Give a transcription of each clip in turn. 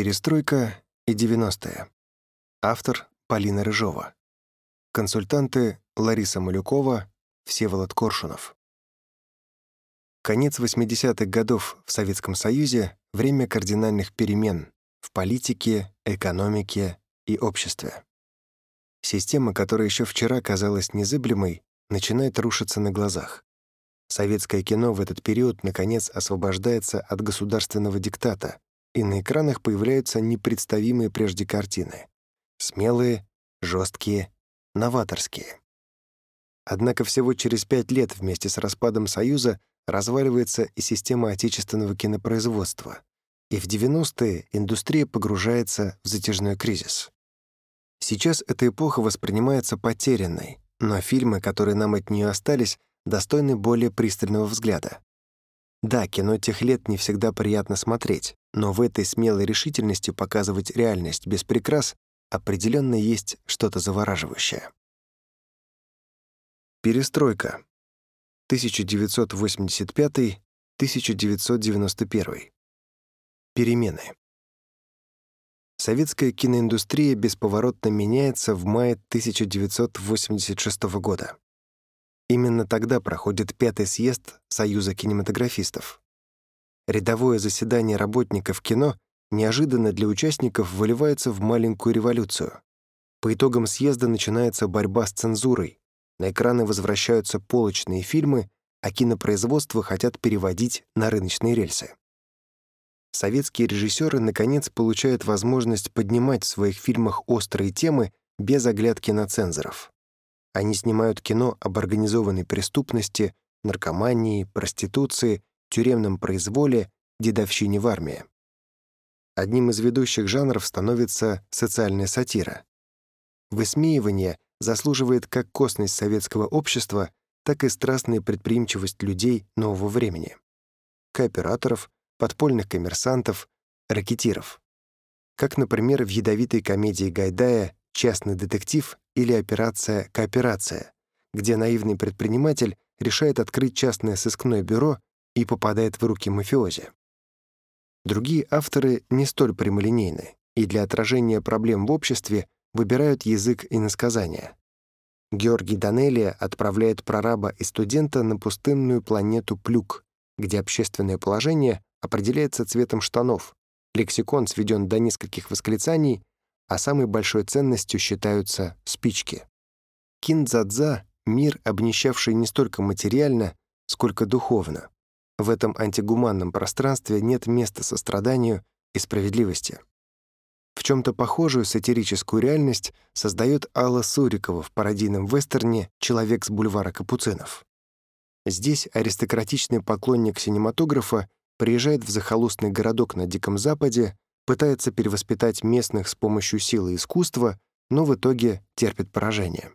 Перестройка и 90-е. Автор Полина Рыжова. Консультанты Лариса Малюкова, Всеволод Коршунов. Конец 80-х годов в Советском Союзе — время кардинальных перемен в политике, экономике и обществе. Система, которая еще вчера казалась незыблемой, начинает рушиться на глазах. Советское кино в этот период, наконец, освобождается от государственного диктата, и на экранах появляются непредставимые прежде картины. Смелые, жесткие, новаторские. Однако всего через пять лет вместе с распадом Союза разваливается и система отечественного кинопроизводства, и в 90-е индустрия погружается в затяжной кризис. Сейчас эта эпоха воспринимается потерянной, но фильмы, которые нам от нее остались, достойны более пристального взгляда. Да, кино тех лет не всегда приятно смотреть, но в этой смелой решительности показывать реальность без прикрас определенно есть что-то завораживающее. Перестройка. 1985-1991. Перемены. Советская киноиндустрия бесповоротно меняется в мае 1986 года. Именно тогда проходит пятый съезд Союза кинематографистов. Рядовое заседание работников кино неожиданно для участников выливается в маленькую революцию. По итогам съезда начинается борьба с цензурой. На экраны возвращаются полочные фильмы, а кинопроизводство хотят переводить на рыночные рельсы. Советские режиссеры наконец получают возможность поднимать в своих фильмах острые темы без оглядки на цензоров. Они снимают кино об организованной преступности, наркомании, проституции, тюремном произволе, дедовщине в армии. Одним из ведущих жанров становится социальная сатира. Высмеивание заслуживает как косность советского общества, так и страстная предприимчивость людей нового времени. Кооператоров, подпольных коммерсантов, ракетиров. Как, например, в ядовитой комедии Гайдая «Частный детектив» или операция «Кооперация», где наивный предприниматель решает открыть частное сыскное бюро и попадает в руки мафиози. Другие авторы не столь прямолинейны и для отражения проблем в обществе выбирают язык иносказания. Георгий Данелия отправляет прораба и студента на пустынную планету Плюк, где общественное положение определяется цветом штанов, лексикон сведен до нескольких восклицаний, а самой большой ценностью считаются спички. Киндзадза — мир, обнищавший не столько материально, сколько духовно. В этом антигуманном пространстве нет места состраданию и справедливости. В чем-то похожую сатирическую реальность создает Алла Сурикова в пародийном вестерне «Человек с бульвара Капуцинов». Здесь аристократичный поклонник синематографа приезжает в захолустный городок на Диком Западе, пытается перевоспитать местных с помощью силы искусства, но в итоге терпит поражение.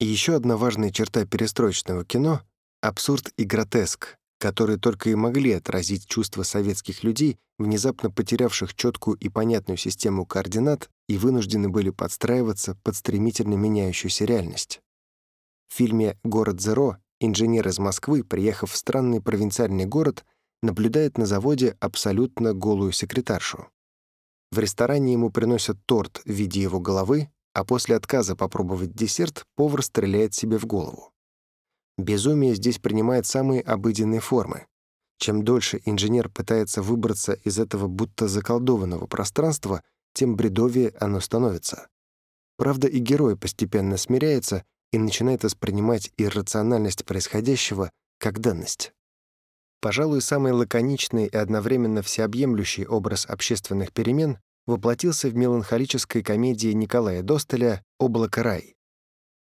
И еще одна важная черта перестроечного кино — абсурд и гротеск, которые только и могли отразить чувства советских людей, внезапно потерявших четкую и понятную систему координат и вынуждены были подстраиваться под стремительно меняющуюся реальность. В фильме «Город Зеро» инженер из Москвы, приехав в странный провинциальный город, наблюдает на заводе абсолютно голую секретаршу. В ресторане ему приносят торт в виде его головы, а после отказа попробовать десерт повар стреляет себе в голову. Безумие здесь принимает самые обыденные формы. Чем дольше инженер пытается выбраться из этого будто заколдованного пространства, тем бредовее оно становится. Правда, и герой постепенно смиряется и начинает воспринимать иррациональность происходящего как данность. Пожалуй, самый лаконичный и одновременно всеобъемлющий образ общественных перемен воплотился в меланхолической комедии Николая Достеля «Облако рай».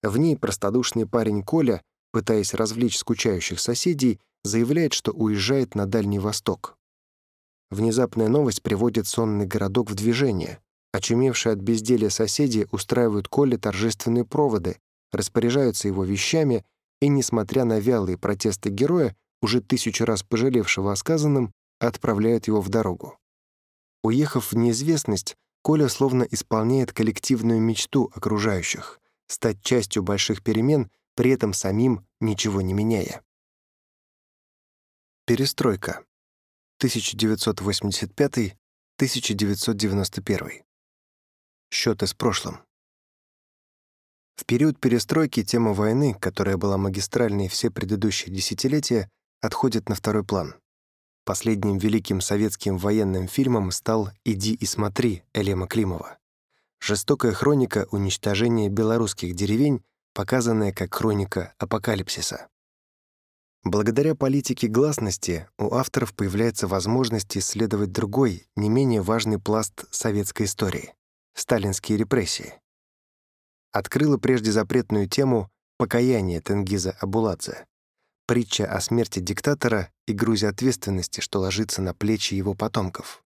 В ней простодушный парень Коля, пытаясь развлечь скучающих соседей, заявляет, что уезжает на Дальний Восток. Внезапная новость приводит сонный городок в движение. Очумевшие от безделия соседи устраивают Коле торжественные проводы, распоряжаются его вещами и, несмотря на вялые протесты героя, уже тысячу раз пожалевшего о сказанном, отправляют его в дорогу. Уехав в неизвестность, Коля словно исполняет коллективную мечту окружающих — стать частью больших перемен, при этом самим ничего не меняя. Перестройка. 1991. Счеты с прошлым. В период перестройки тема войны, которая была магистральной все предыдущие десятилетия, отходит на второй план. Последним великим советским военным фильмом стал «Иди и смотри» Элема Климова. Жестокая хроника уничтожения белорусских деревень, показанная как хроника апокалипсиса. Благодаря политике гласности у авторов появляется возможность исследовать другой, не менее важный пласт советской истории — сталинские репрессии. Открыла прежде запретную тему «Покаяние Тенгиза Абуладзе», притча о смерти диктатора и грузе ответственности, что ложится на плечи его потомков.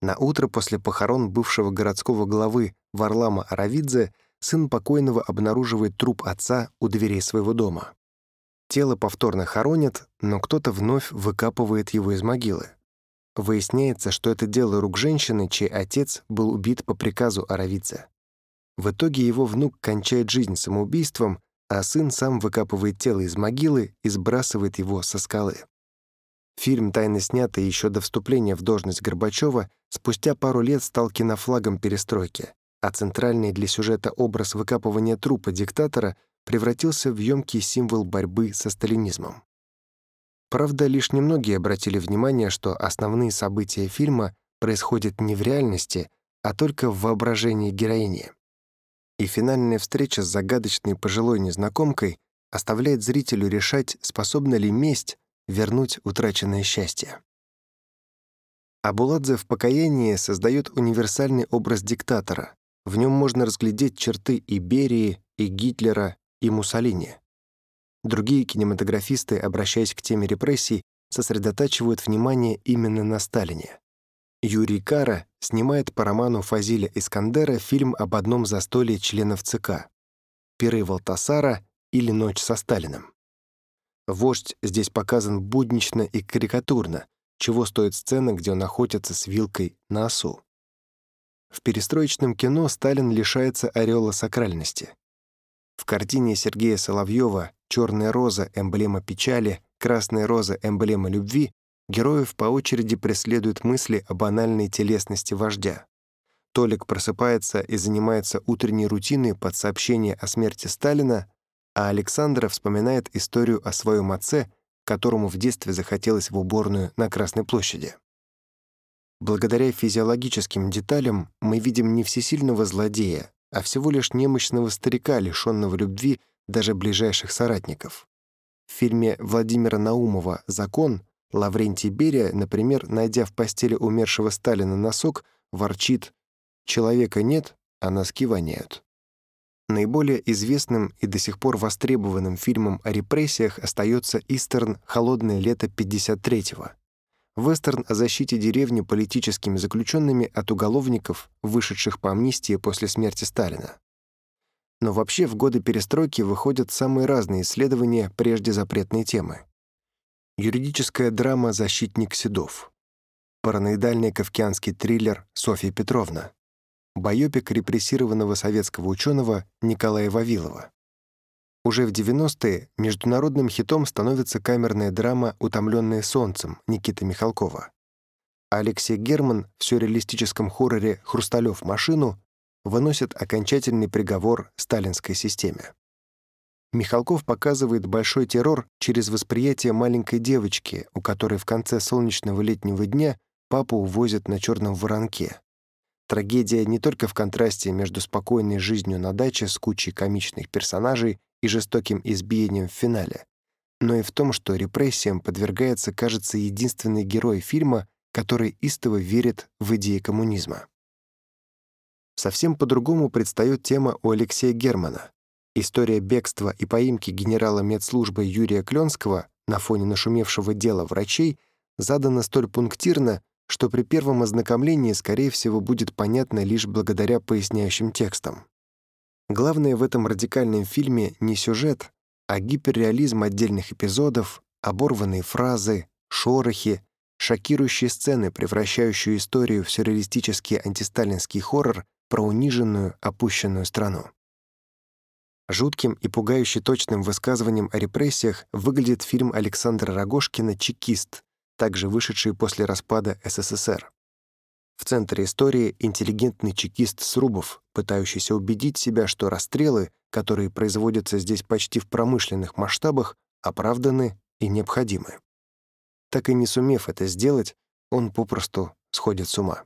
На утро после похорон бывшего городского главы Варлама Аравидзе сын покойного обнаруживает труп отца у дверей своего дома. Тело повторно хоронят, но кто-то вновь выкапывает его из могилы. Выясняется, что это дело рук женщины, чей отец был убит по приказу Аравидзе. В итоге его внук кончает жизнь самоубийством, а сын сам выкапывает тело из могилы и сбрасывает его со скалы. Фильм, тайно снятый еще до вступления в должность Горбачева, спустя пару лет стал кинофлагом перестройки, а центральный для сюжета образ выкапывания трупа диктатора превратился в емкий символ борьбы со сталинизмом. Правда, лишь немногие обратили внимание, что основные события фильма происходят не в реальности, а только в воображении героини. И финальная встреча с загадочной пожилой незнакомкой оставляет зрителю решать, способна ли месть вернуть утраченное счастье. Абуладзе в покаянии создает универсальный образ диктатора. В нем можно разглядеть черты и Берии, и Гитлера, и Муссолини. Другие кинематографисты, обращаясь к теме репрессий, сосредотачивают внимание именно на Сталине. Юрий Кара снимает по роману Фазиля Искандера фильм об одном застолье членов ЦК «Пиры Валтасара» или «Ночь со Сталиным». Вождь здесь показан буднично и карикатурно, чего стоит сцена, где он охотится с вилкой на осу. В перестроечном кино Сталин лишается ореола сакральности. В картине Сергея Соловьева «Черная роза» — эмблема печали, «Красная роза» — эмблема любви, героев по очереди преследуют мысли о банальной телесности вождя. Толик просыпается и занимается утренней рутиной под сообщение о смерти Сталина, а Александра вспоминает историю о своем отце, которому в детстве захотелось в уборную на Красной площади. Благодаря физиологическим деталям мы видим не всесильного злодея, а всего лишь немощного старика, лишенного любви даже ближайших соратников. В фильме Владимира Наумова «Закон» Лаврентий Берия, например, найдя в постели умершего Сталина носок, ворчит «Человека нет, а носки воняют». Наиболее известным и до сих пор востребованным фильмом о репрессиях остается Истерн «Холодное лето 53-го», Вестерн о защите деревни политическими заключенными от уголовников, вышедших по амнистии после смерти Сталина. Но вообще в годы перестройки выходят самые разные исследования прежде запретной темы. Юридическая драма «Защитник Седов», параноидальный кавкианский триллер «Софья Петровна», байопик репрессированного советского ученого Николая Вавилова, уже в 90-е международным хитом становится камерная драма «Утомленные солнцем» Никиты Михалкова. Алексей Герман в сюрреалистическом хорроре «Хрусталев машину» выносит окончательный приговор сталинской системе. Михалков показывает большой террор через восприятие маленькой девочки, у которой в конце солнечного летнего дня папу увозят на черном воронке. Трагедия не только в контрасте между спокойной жизнью на даче с кучей комичных персонажей и жестоким избиением в финале, но и в том, что репрессиям подвергается, кажется, единственный герой фильма, который истово верит в идеи коммунизма. Совсем по-другому предстает тема у Алексея Германа. История бегства и поимки генерала медслужбы Юрия Кленского на фоне нашумевшего дела врачей задана столь пунктирно, что при первом ознакомлении, скорее всего, будет понятно лишь благодаря поясняющим текстам. Главное в этом радикальном фильме не сюжет, а гиперреализм отдельных эпизодов, оборванные фразы, шорохи, шокирующие сцены, превращающие историю в сюрреалистический антисталинский хоррор про униженную, опущенную страну. Жутким и пугающе точным высказыванием о репрессиях выглядит фильм Александра Рогошкина «Чекист», также вышедший после распада СССР. В центре истории интеллигентный чекист Срубов, пытающийся убедить себя, что расстрелы, которые производятся здесь почти в промышленных масштабах, оправданы и необходимы. Так и не сумев это сделать, он попросту сходит с ума.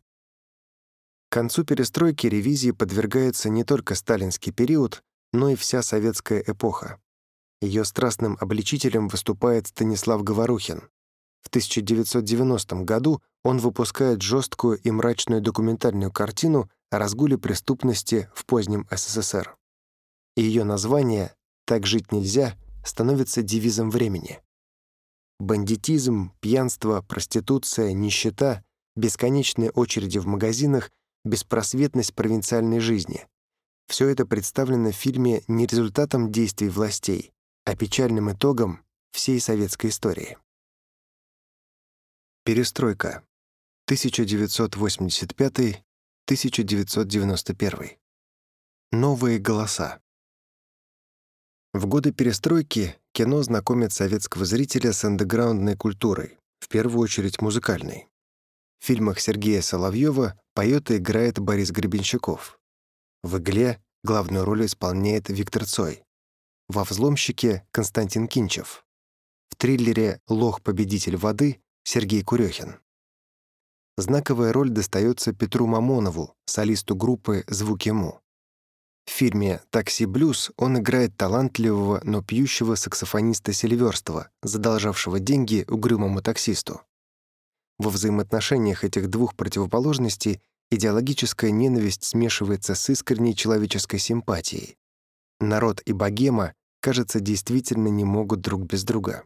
К концу перестройки ревизии подвергается не только сталинский период, но и вся советская эпоха. Ее страстным обличителем выступает Станислав Говорухин. В 1990 году он выпускает жесткую и мрачную документальную картину о разгуле преступности в позднем СССР. Ее название «Так жить нельзя» становится девизом времени. Бандитизм, пьянство, проституция, нищета, бесконечные очереди в магазинах беспросветность провинциальной жизни. Все это представлено в фильме не результатом действий властей, а печальным итогом всей советской истории. Перестройка. 1985-1991. Новые голоса. В годы перестройки кино знакомит советского зрителя с андеграундной культурой, в первую очередь музыкальной. В фильмах Сергея Соловьева поет и играет Борис Гребенщиков. В «Игле» главную роль исполняет Виктор Цой. Во «Взломщике» — Константин Кинчев. В триллере «Лох-победитель воды» — Сергей Курехин. Знаковая роль достается Петру Мамонову, солисту группы «Звуки Му». В фильме «Такси Блюз» он играет талантливого, но пьющего саксофониста Сильверстова, задолжавшего деньги угрюмому таксисту. Во взаимоотношениях этих двух противоположностей идеологическая ненависть смешивается с искренней человеческой симпатией. Народ и богема, кажется, действительно не могут друг без друга.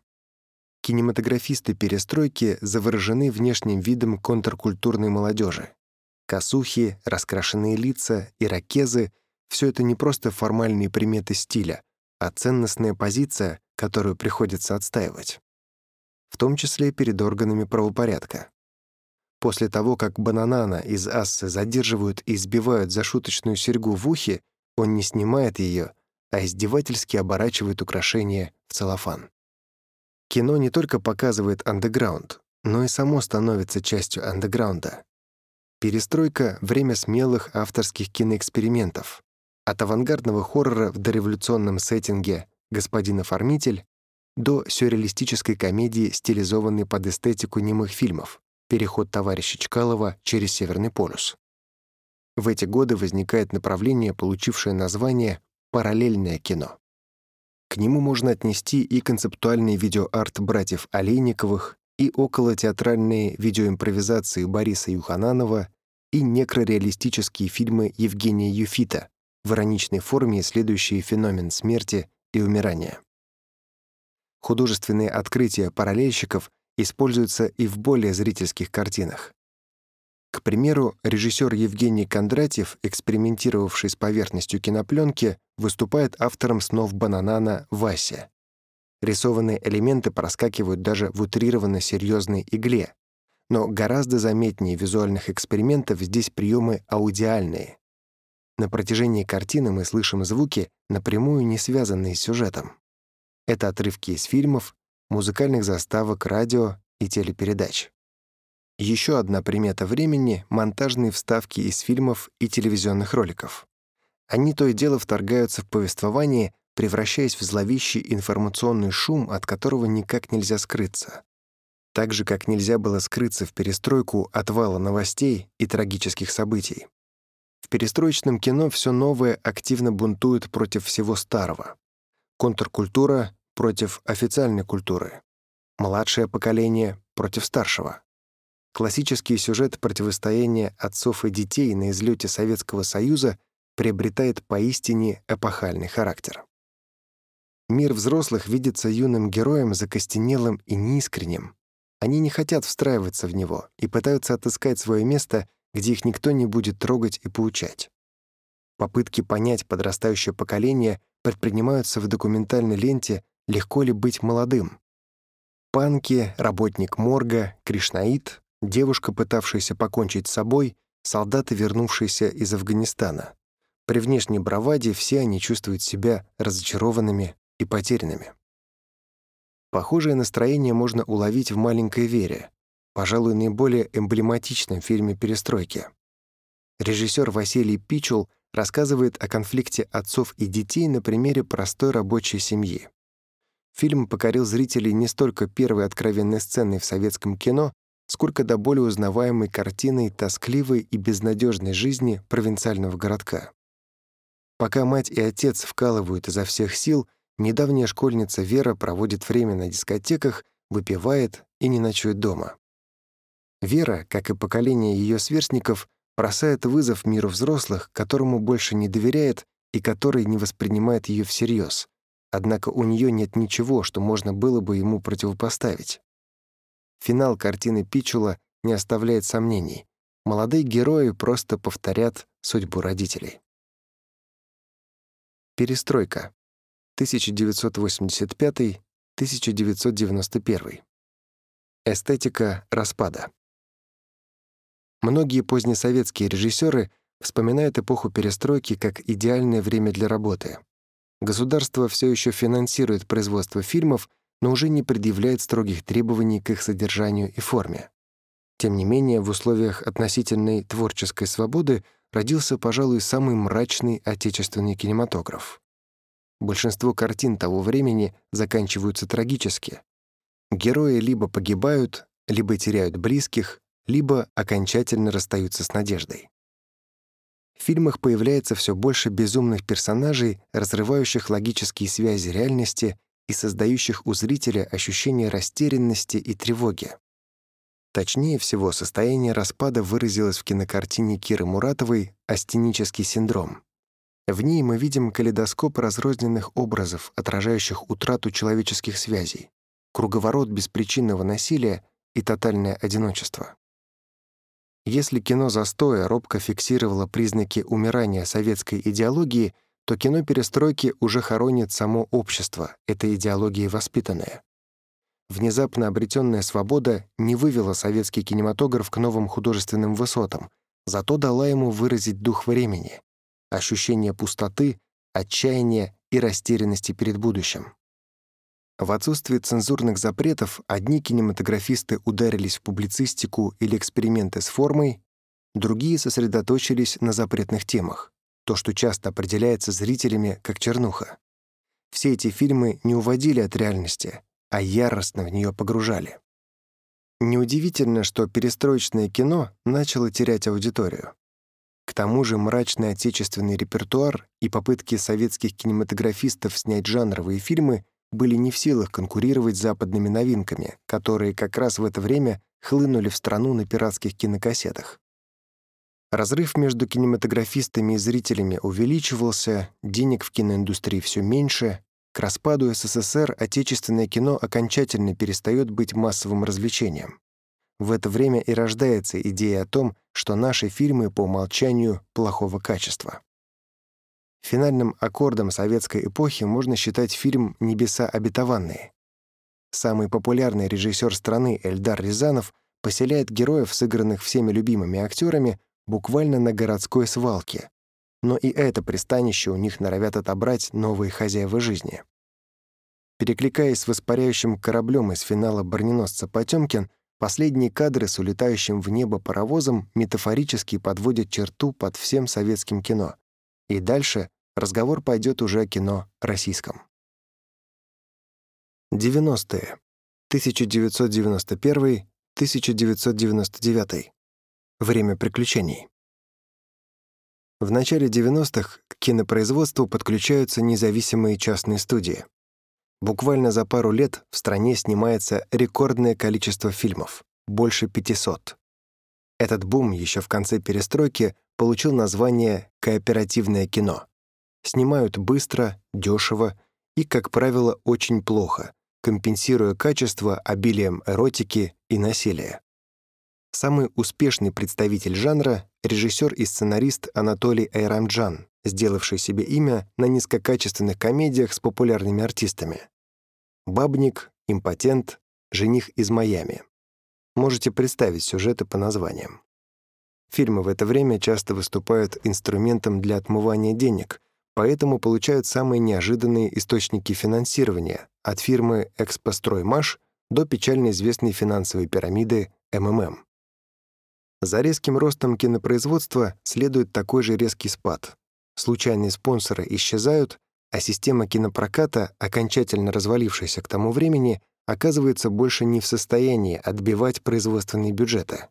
Кинематографисты перестройки заворожены внешним видом контркультурной молодежи. Косухи, раскрашенные лица, ирокезы — все это не просто формальные приметы стиля, а ценностная позиция, которую приходится отстаивать в том числе перед органами правопорядка. После того, как Бананана из Ассы задерживают и избивают за шуточную серьгу в ухе, он не снимает ее, а издевательски оборачивает украшение в целлофан. Кино не только показывает андеграунд, но и само становится частью андеграунда. Перестройка — время смелых авторских киноэкспериментов. От авангардного хоррора в дореволюционном сеттинге «Господин оформитель» до сюрреалистической комедии, стилизованной под эстетику немых фильмов «Переход товарища Чкалова через Северный полюс». В эти годы возникает направление, получившее название «параллельное кино». К нему можно отнести и концептуальный видеоарт братьев Олейниковых, и околотеатральные видеоимпровизации Бориса Юхананова, и некрореалистические фильмы Евгения Юфита, в ироничной форме исследующие феномен смерти и умирания. Художественные открытия параллельщиков используются и в более зрительских картинах. К примеру, режиссер Евгений Кондратьев, экспериментировавший с поверхностью кинопленки, выступает автором снов Бананана Вася. Рисованные элементы проскакивают даже в утрированно серьезной игле. Но гораздо заметнее визуальных экспериментов здесь приемы аудиальные. На протяжении картины мы слышим звуки, напрямую не связанные с сюжетом. Это отрывки из фильмов, музыкальных заставок, радио и телепередач. Еще одна примета времени — монтажные вставки из фильмов и телевизионных роликов. Они то и дело вторгаются в повествование, превращаясь в зловещий информационный шум, от которого никак нельзя скрыться. Так же, как нельзя было скрыться в перестройку от вала новостей и трагических событий. В перестроечном кино все новое активно бунтует против всего старого. Контркультура против официальной культуры. Младшее поколение против старшего. Классический сюжет противостояния отцов и детей на излете Советского Союза приобретает поистине эпохальный характер. Мир взрослых видится юным героем закостенелым и неискренним. Они не хотят встраиваться в него и пытаются отыскать свое место, где их никто не будет трогать и поучать. Попытки понять подрастающее поколение предпринимаются в документальной ленте «Легко ли быть молодым?». Панки, работник морга, кришнаит, девушка, пытавшаяся покончить с собой, солдаты, вернувшиеся из Афганистана. При внешней браваде все они чувствуют себя разочарованными и потерянными. Похожее настроение можно уловить в «Маленькой Вере». пожалуй, наиболее эмблематичном фильме перестройки. Режиссер Василий Пичул рассказывает о конфликте отцов и детей на примере простой рабочей семьи. Фильм покорил зрителей не столько первой откровенной сценой в советском кино, сколько до более узнаваемой картиной тоскливой и безнадежной жизни провинциального городка. Пока мать и отец вкалывают изо всех сил, недавняя школьница Вера проводит время на дискотеках, выпивает и не ночует дома. Вера, как и поколение ее сверстников, бросает вызов миру взрослых, которому больше не доверяет и который не воспринимает ее всерьез. Однако у нее нет ничего, что можно было бы ему противопоставить. Финал картины Пичула не оставляет сомнений. Молодые герои просто повторят судьбу родителей. Перестройка. 1985-1991. Эстетика распада. Многие позднесоветские режиссеры вспоминают эпоху перестройки как идеальное время для работы. Государство все еще финансирует производство фильмов, но уже не предъявляет строгих требований к их содержанию и форме. Тем не менее, в условиях относительной творческой свободы родился, пожалуй, самый мрачный отечественный кинематограф. Большинство картин того времени заканчиваются трагически. Герои либо погибают, либо теряют близких, либо окончательно расстаются с надеждой. В фильмах появляется все больше безумных персонажей, разрывающих логические связи реальности и создающих у зрителя ощущение растерянности и тревоги. Точнее всего, состояние распада выразилось в кинокартине Киры Муратовой «Астенический синдром». В ней мы видим калейдоскоп разрозненных образов, отражающих утрату человеческих связей, круговорот беспричинного насилия и тотальное одиночество. Если кино застоя робко фиксировало признаки умирания советской идеологии, то кино перестройки уже хоронит само общество, этой идеологией воспитанное. Внезапно обретенная свобода не вывела советский кинематограф к новым художественным высотам, зато дала ему выразить дух времени, ощущение пустоты, отчаяния и растерянности перед будущим. В отсутствие цензурных запретов одни кинематографисты ударились в публицистику или эксперименты с формой, другие сосредоточились на запретных темах, то, что часто определяется зрителями как чернуха. Все эти фильмы не уводили от реальности, а яростно в нее погружали. Неудивительно, что перестроечное кино начало терять аудиторию. К тому же мрачный отечественный репертуар и попытки советских кинематографистов снять жанровые фильмы были не в силах конкурировать с западными новинками, которые как раз в это время хлынули в страну на пиратских кинокассетах. Разрыв между кинематографистами и зрителями увеличивался, денег в киноиндустрии все меньше, к распаду СССР отечественное кино окончательно перестает быть массовым развлечением. В это время и рождается идея о том, что наши фильмы по умолчанию плохого качества. Финальным аккордом советской эпохи можно считать фильм «Небеса обетованные». Самый популярный режиссер страны Эльдар Рязанов поселяет героев, сыгранных всеми любимыми актерами, буквально на городской свалке. Но и это пристанище у них норовят отобрать новые хозяева жизни. Перекликаясь с воспаряющим кораблем из финала броненосца «Потёмкин», последние кадры с улетающим в небо паровозом метафорически подводят черту под всем советским кино. И дальше разговор пойдет уже о кино российском. 90-е. 1991-1999. Время приключений. В начале 90-х к кинопроизводству подключаются независимые частные студии. Буквально за пару лет в стране снимается рекордное количество фильмов — больше 500. Этот бум еще в конце перестройки получил название «кооперативное кино» снимают быстро, дешево и, как правило, очень плохо, компенсируя качество обилием эротики и насилия. Самый успешный представитель жанра — режиссер и сценарист Анатолий Айрамджан, сделавший себе имя на низкокачественных комедиях с популярными артистами. «Бабник», «Импотент», «Жених из Майами». Можете представить сюжеты по названиям. Фильмы в это время часто выступают инструментом для отмывания денег, поэтому получают самые неожиданные источники финансирования от фирмы «Экспостроймаш» до печально известной финансовой пирамиды МММ. За резким ростом кинопроизводства следует такой же резкий спад. Случайные спонсоры исчезают, а система кинопроката, окончательно развалившаяся к тому времени, оказывается больше не в состоянии отбивать производственные бюджеты.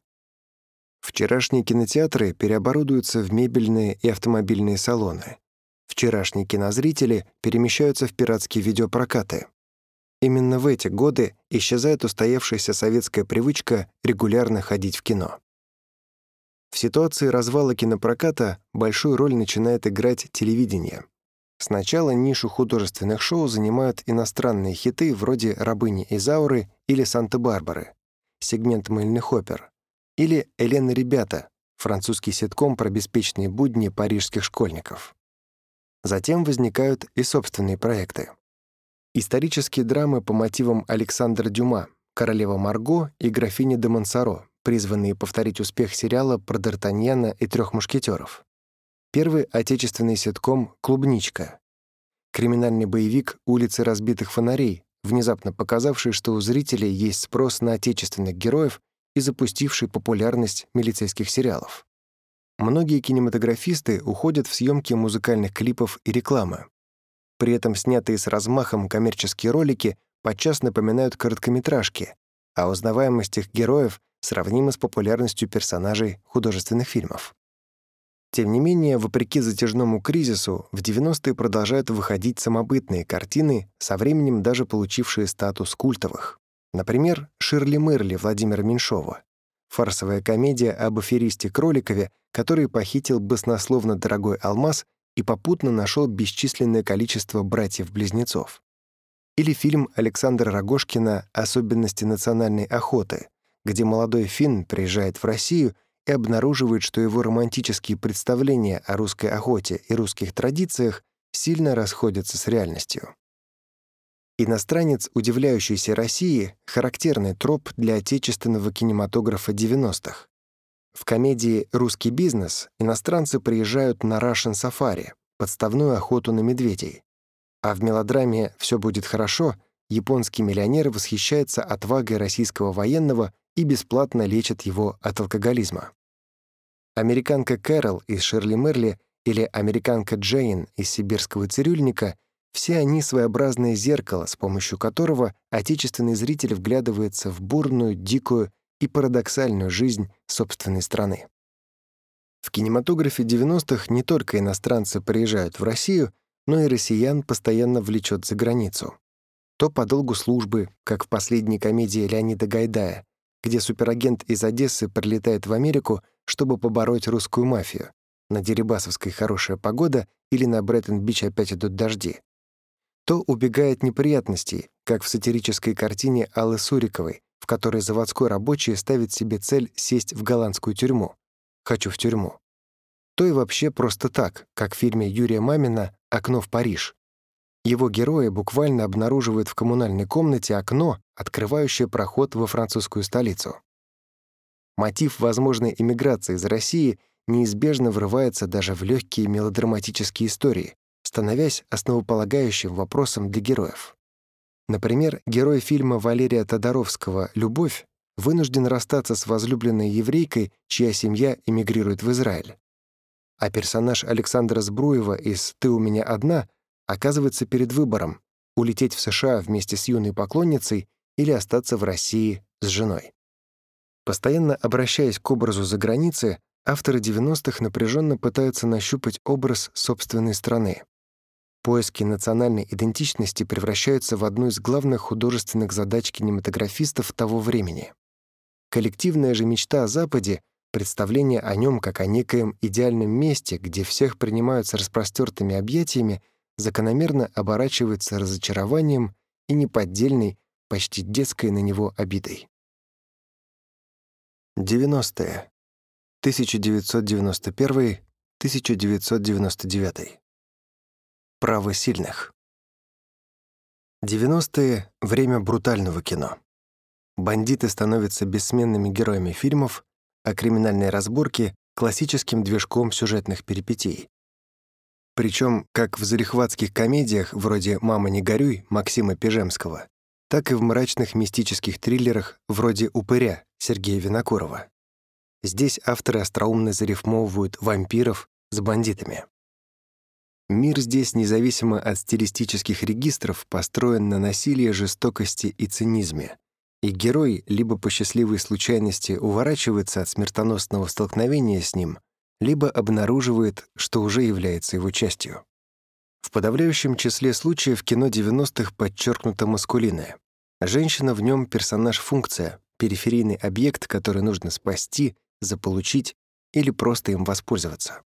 Вчерашние кинотеатры переоборудуются в мебельные и автомобильные салоны. Вчерашние кинозрители перемещаются в пиратские видеопрокаты. Именно в эти годы исчезает устоявшаяся советская привычка регулярно ходить в кино. В ситуации развала кинопроката большую роль начинает играть телевидение. Сначала нишу художественных шоу занимают иностранные хиты вроде «Рабыни Изауры» или «Санта-Барбары», сегмент мыльных опер, или «Элена ребята», французский ситком про беспечные будни парижских школьников. Затем возникают и собственные проекты. Исторические драмы по мотивам Александра Дюма, «Королева Марго» и «Графиня де Монсоро», призванные повторить успех сериала про Д'Артаньяна и трех мушкетеров. Первый отечественный ситком «Клубничка». Криминальный боевик «Улицы разбитых фонарей», внезапно показавший, что у зрителей есть спрос на отечественных героев и запустивший популярность милицейских сериалов. Многие кинематографисты уходят в съемки музыкальных клипов и рекламы. При этом снятые с размахом коммерческие ролики подчас напоминают короткометражки, а узнаваемость их героев сравнима с популярностью персонажей художественных фильмов. Тем не менее, вопреки затяжному кризису, в 90-е продолжают выходить самобытные картины, со временем даже получившие статус культовых. Например, «Ширли Мырли» Владимира Меньшова. Фарсовая комедия об аферисте Кроликове, который похитил баснословно дорогой алмаз и попутно нашел бесчисленное количество братьев-близнецов. Или фильм Александра Рогошкина «Особенности национальной охоты», где молодой финн приезжает в Россию — и обнаруживает, что его романтические представления о русской охоте и русских традициях сильно расходятся с реальностью. Иностранец, удивляющийся России, характерный троп для отечественного кинематографа 90-х. В комедии «Русский бизнес» иностранцы приезжают на Russian Safari, подставную охоту на медведей. А в мелодраме «Все будет хорошо» японский миллионер восхищается отвагой российского военного и бесплатно лечит его от алкоголизма. Американка Кэрол из Шерли Мерли или американка Джейн из «Сибирского цирюльника» — все они своеобразное зеркало, с помощью которого отечественный зритель вглядывается в бурную, дикую и парадоксальную жизнь собственной страны. В кинематографе 90-х не только иностранцы приезжают в Россию, но и россиян постоянно влечет за границу. То по долгу службы, как в последней комедии Леонида Гайдая, где суперагент из Одессы прилетает в Америку, чтобы побороть русскую мафию. На Дерибасовской хорошая погода или на Бреттон-Бич опять идут дожди. То убегает неприятностей, как в сатирической картине Аллы Суриковой, в которой заводской рабочий ставит себе цель сесть в голландскую тюрьму. «Хочу в тюрьму». То и вообще просто так, как в фильме Юрия Мамина «Окно в Париж», его герои буквально обнаруживают в коммунальной комнате окно, открывающее проход во французскую столицу. Мотив возможной эмиграции из России неизбежно врывается даже в легкие мелодраматические истории, становясь основополагающим вопросом для героев. Например, герой фильма Валерия Тодоровского «Любовь» вынужден расстаться с возлюбленной еврейкой, чья семья эмигрирует в Израиль. А персонаж Александра Збруева из «Ты у меня одна» оказывается перед выбором — улететь в США вместе с юной поклонницей или остаться в России с женой. Постоянно обращаясь к образу за границы, авторы 90-х напряженно пытаются нащупать образ собственной страны. Поиски национальной идентичности превращаются в одну из главных художественных задач кинематографистов того времени. Коллективная же мечта о Западе — представление о нем как о некоем идеальном месте, где всех принимают с распростертыми объятиями — закономерно оборачивается разочарованием и неподдельной, почти детской на него обидой. 90-е. 1991-1999. Право сильных. 90-е — время брутального кино. Бандиты становятся бессменными героями фильмов, а криминальные разборки — классическим движком сюжетных перипетий. Причем как в зарехватских комедиях вроде «Мама, не горюй» Максима Пежемского, так и в мрачных мистических триллерах вроде «Упыря» Сергея Винокурова. Здесь авторы остроумно зарифмовывают вампиров с бандитами. Мир здесь, независимо от стилистических регистров, построен на насилии, жестокости и цинизме. И герой либо по счастливой случайности уворачивается от смертоносного столкновения с ним, либо обнаруживает, что уже является его частью. В подавляющем числе случаев кино 90-х подчеркнуто маскулинное. Женщина в нем персонаж-функция, периферийный объект, который нужно спасти, заполучить или просто им воспользоваться.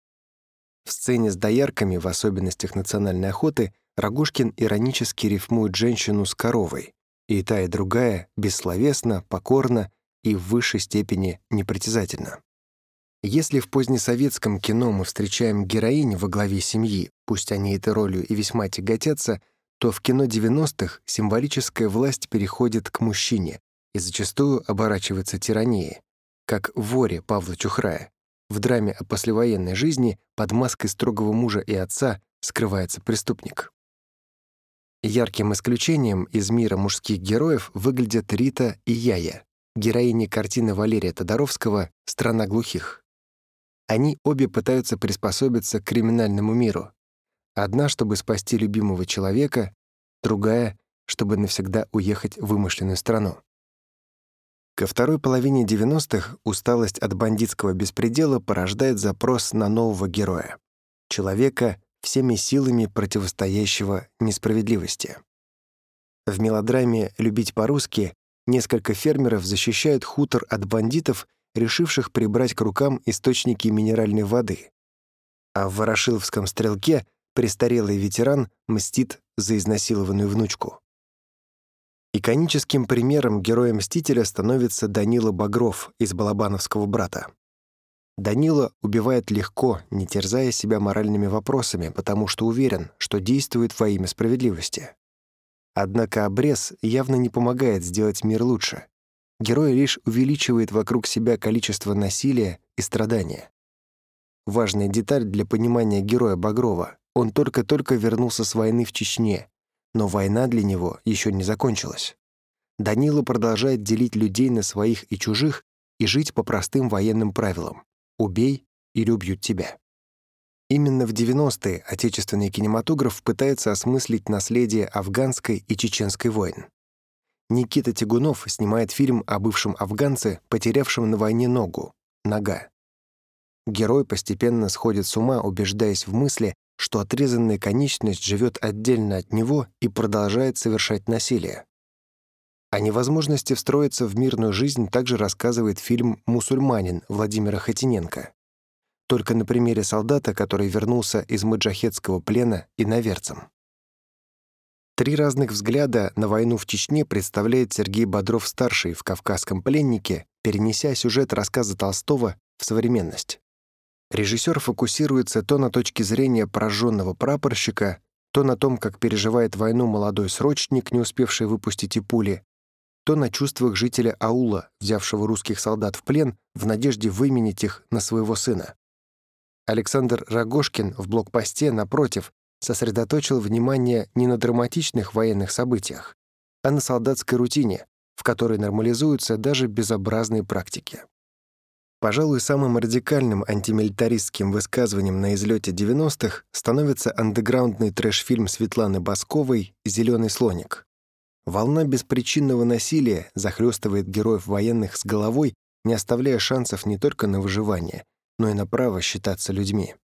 В сцене с доярками, в особенностях национальной охоты, Рогушкин иронически рифмует женщину с коровой, и та, и другая бессловесно, покорно и в высшей степени непритязательно. Если в позднесоветском кино мы встречаем героинь во главе семьи, пусть они этой ролью и весьма тяготятся, то в кино 90-х символическая власть переходит к мужчине и зачастую оборачивается тиранией, как в «Воре» Павла Чухрая. В драме о послевоенной жизни под маской строгого мужа и отца скрывается преступник. Ярким исключением из мира мужских героев выглядят Рита и Яя, героини картины Валерия Тодоровского «Страна глухих». Они обе пытаются приспособиться к криминальному миру. Одна, чтобы спасти любимого человека, другая, чтобы навсегда уехать в вымышленную страну. Ко второй половине 90-х усталость от бандитского беспредела порождает запрос на нового героя. Человека, всеми силами противостоящего несправедливости. В мелодраме «Любить по-русски» несколько фермеров защищают хутор от бандитов, решивших прибрать к рукам источники минеральной воды. А в Ворошиловском стрелке престарелый ветеран мстит за изнасилованную внучку. Иконическим примером героя «Мстителя» становится Данила Багров из «Балабановского брата». Данила убивает легко, не терзая себя моральными вопросами, потому что уверен, что действует во имя справедливости. Однако обрез явно не помогает сделать мир лучше. Герой лишь увеличивает вокруг себя количество насилия и страдания. Важная деталь для понимания героя Багрова. Он только-только вернулся с войны в Чечне, но война для него еще не закончилась. Данила продолжает делить людей на своих и чужих и жить по простым военным правилам «убей или убьют тебя». Именно в 90-е отечественный кинематограф пытается осмыслить наследие афганской и чеченской войн. Никита Тягунов снимает фильм о бывшем афганце, потерявшем на войне ногу «Нога». Герой постепенно сходит с ума, убеждаясь в мысли, что отрезанная конечность живет отдельно от него и продолжает совершать насилие. О невозможности встроиться в мирную жизнь также рассказывает фильм «Мусульманин» Владимира Хотиненко. Только на примере солдата, который вернулся из маджахетского плена и наверцем. Три разных взгляда на войну в Чечне представляет Сергей Бодров-старший в «Кавказском пленнике», перенеся сюжет рассказа Толстого в современность. Режиссер фокусируется то на точке зрения пораженного прапорщика, то на том, как переживает войну молодой срочник, не успевший выпустить и пули, то на чувствах жителя аула, взявшего русских солдат в плен в надежде выменить их на своего сына. Александр Рогошкин в блокпосте, напротив, сосредоточил внимание не на драматичных военных событиях, а на солдатской рутине, в которой нормализуются даже безобразные практики. Пожалуй, самым радикальным антимилитаристским высказыванием на излете 90-х становится андеграундный трэш-фильм Светланы Басковой «Зеленый слоник». Волна беспричинного насилия захлестывает героев военных с головой, не оставляя шансов не только на выживание, но и на право считаться людьми.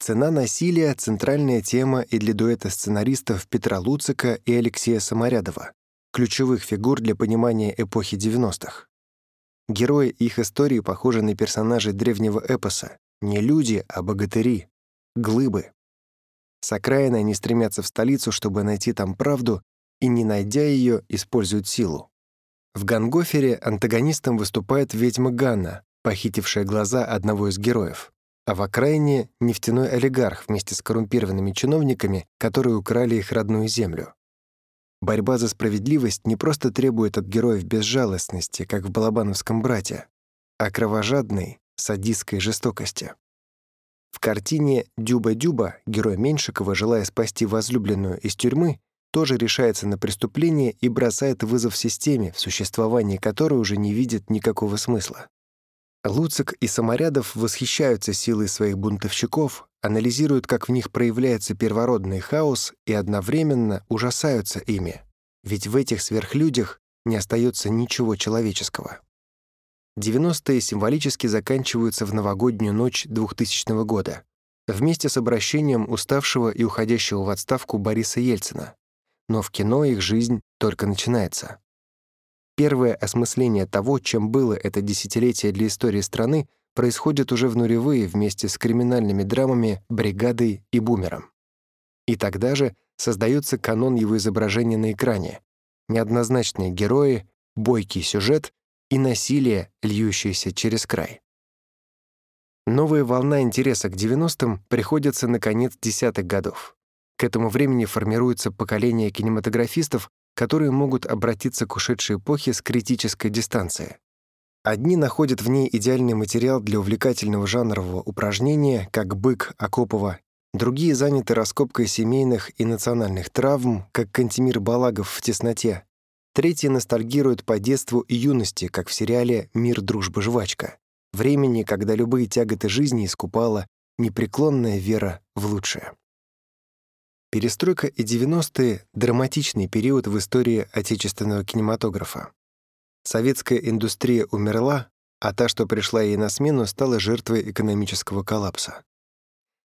Цена насилия — центральная тема и для дуэта сценаристов Петра Луцика и Алексея Саморядова, ключевых фигур для понимания эпохи 90-х. Герои их истории похожи на персонажей древнего эпоса. Не люди, а богатыри. Глыбы. С окраины они стремятся в столицу, чтобы найти там правду, и, не найдя ее, используют силу. В Гангофере антагонистом выступает ведьма Ганна, похитившая глаза одного из героев, а в окраине — нефтяной олигарх вместе с коррумпированными чиновниками, которые украли их родную землю. Борьба за справедливость не просто требует от героев безжалостности, как в «Балабановском брате», а кровожадной, садистской жестокости. В картине «Дюба-Дюба» герой Меньшикова, желая спасти возлюбленную из тюрьмы, тоже решается на преступление и бросает вызов системе, в существовании которой уже не видит никакого смысла. Луцик и Саморядов восхищаются силой своих бунтовщиков, анализируют, как в них проявляется первородный хаос и одновременно ужасаются ими, ведь в этих сверхлюдях не остается ничего человеческого. 90-е символически заканчиваются в новогоднюю ночь 2000 года, вместе с обращением уставшего и уходящего в отставку Бориса Ельцина. Но в кино их жизнь только начинается. Первое осмысление того, чем было это десятилетие для истории страны, происходит уже в нулевые вместе с криминальными драмами «Бригадой» и «Бумером». И тогда же создается канон его изображения на экране. Неоднозначные герои, бойкий сюжет и насилие, льющееся через край. Новая волна интереса к 90-м приходится на конец десятых годов. К этому времени формируется поколение кинематографистов, которые могут обратиться к ушедшей эпохе с критической дистанции. Одни находят в ней идеальный материал для увлекательного жанрового упражнения, как «Бык» Акопова, другие заняты раскопкой семейных и национальных травм, как Кантемир Балагов в «Тесноте», третьи ностальгируют по детству и юности, как в сериале «Мир, дружба, жвачка», времени, когда любые тяготы жизни искупала непреклонная вера в лучшее. Перестройка и 90-е — драматичный период в истории отечественного кинематографа. Советская индустрия умерла, а та, что пришла ей на смену, стала жертвой экономического коллапса.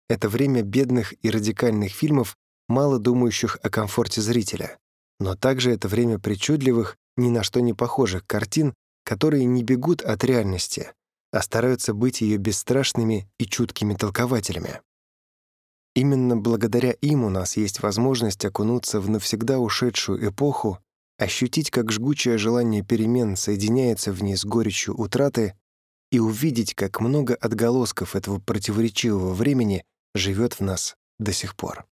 Это время бедных и радикальных фильмов, мало думающих о комфорте зрителя. Но также это время причудливых, ни на что не похожих картин, которые не бегут от реальности, а стараются быть ее бесстрашными и чуткими толкователями. Именно благодаря им у нас есть возможность окунуться в навсегда ушедшую эпоху, ощутить, как жгучее желание перемен соединяется в ней с горечью утраты и увидеть, как много отголосков этого противоречивого времени живет в нас до сих пор.